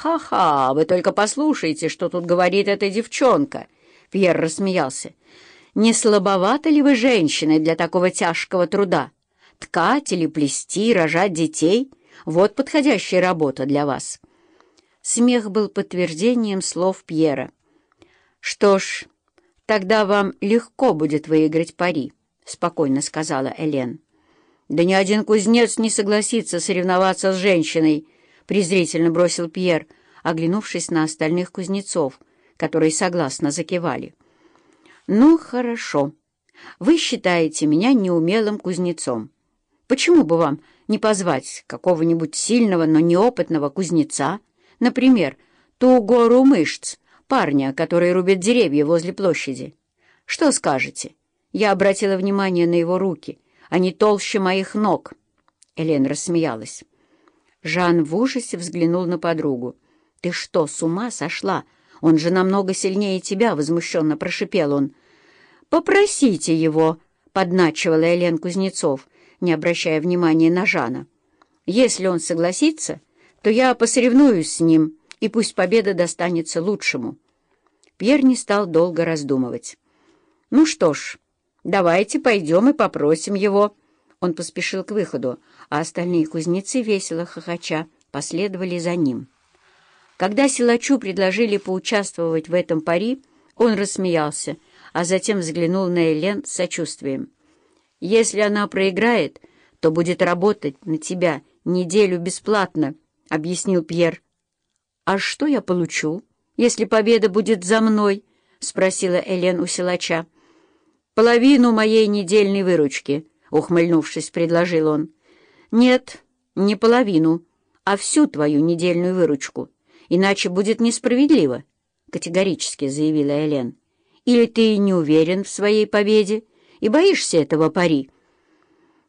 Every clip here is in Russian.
«Ха-ха, вы только послушайте, что тут говорит эта девчонка!» Пьер рассмеялся. «Не слабовато ли вы женщины для такого тяжкого труда? Ткать или плести, рожать детей — вот подходящая работа для вас». Смех был подтверждением слов Пьера. «Что ж, тогда вам легко будет выиграть пари», — спокойно сказала Элен. «Да ни один кузнец не согласится соревноваться с женщиной», — презрительно бросил Пьер, оглянувшись на остальных кузнецов, которые согласно закивали. «Ну, хорошо. Вы считаете меня неумелым кузнецом. Почему бы вам не позвать какого-нибудь сильного, но неопытного кузнеца, например, ту гору мышц, парня, который рубит деревья возле площади? Что скажете? Я обратила внимание на его руки. Они толще моих ног». Элен рассмеялась. Жан в ужасе взглянул на подругу. «Ты что, с ума сошла? Он же намного сильнее тебя!» — возмущенно прошипел он. «Попросите его!» — подначивала Элен Кузнецов, не обращая внимания на Жана. «Если он согласится, то я посоревнуюсь с ним, и пусть победа достанется лучшему». Пьер не стал долго раздумывать. «Ну что ж, давайте пойдем и попросим его». Он поспешил к выходу, а остальные кузнецы, весело хохоча, последовали за ним. Когда силачу предложили поучаствовать в этом пари, он рассмеялся, а затем взглянул на Элен с сочувствием. «Если она проиграет, то будет работать на тебя неделю бесплатно», — объяснил Пьер. «А что я получу, если победа будет за мной?» — спросила Элен у силача. «Половину моей недельной выручки», — ухмыльнувшись, предложил он. «Нет, не половину, а всю твою недельную выручку» иначе будет несправедливо», — категорически заявила Элен. «Или ты не уверен в своей победе и боишься этого пари?»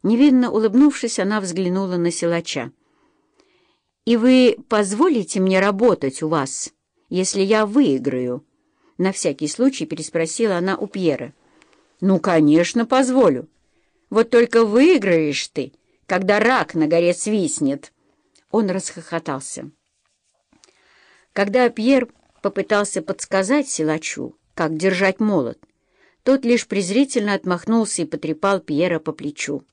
Невинно улыбнувшись, она взглянула на силача. «И вы позволите мне работать у вас, если я выиграю?» На всякий случай переспросила она у Пьера. «Ну, конечно, позволю. Вот только выиграешь ты, когда рак на горе свистнет». Он расхохотался. Когда Пьер попытался подсказать силачу, как держать молот, тот лишь презрительно отмахнулся и потрепал Пьера по плечу.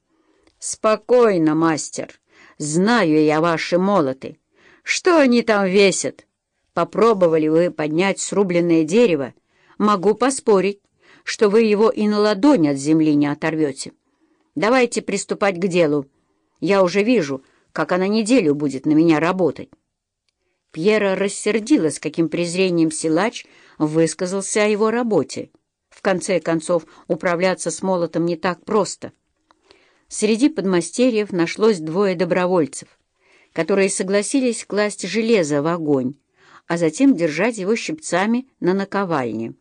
«Спокойно, мастер. Знаю я ваши молоты. Что они там весят? Попробовали вы поднять срубленное дерево? Могу поспорить, что вы его и на ладонь от земли не оторвете. Давайте приступать к делу. Я уже вижу, как она неделю будет на меня работать». Пьера с каким презрением силач высказался о его работе. В конце концов, управляться с молотом не так просто. Среди подмастерьев нашлось двое добровольцев, которые согласились класть железо в огонь, а затем держать его щипцами на наковальне.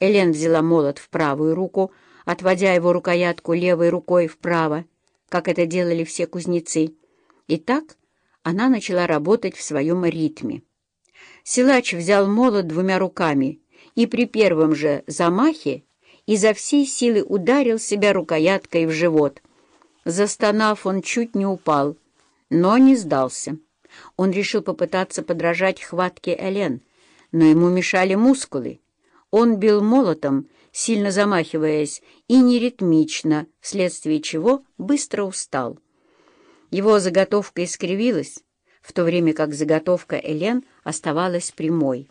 Элен взяла молот в правую руку, отводя его рукоятку левой рукой вправо, как это делали все кузнецы. И так она начала работать в своем ритме. Силач взял молот двумя руками и при первом же замахе изо всей силы ударил себя рукояткой в живот. Застонав, он чуть не упал, но не сдался. Он решил попытаться подражать хватке Элен, но ему мешали мускулы. Он бил молотом, сильно замахиваясь, и неритмично, вследствие чего быстро устал. Его заготовка искривилась, в то время как заготовка Элен оставалась прямой.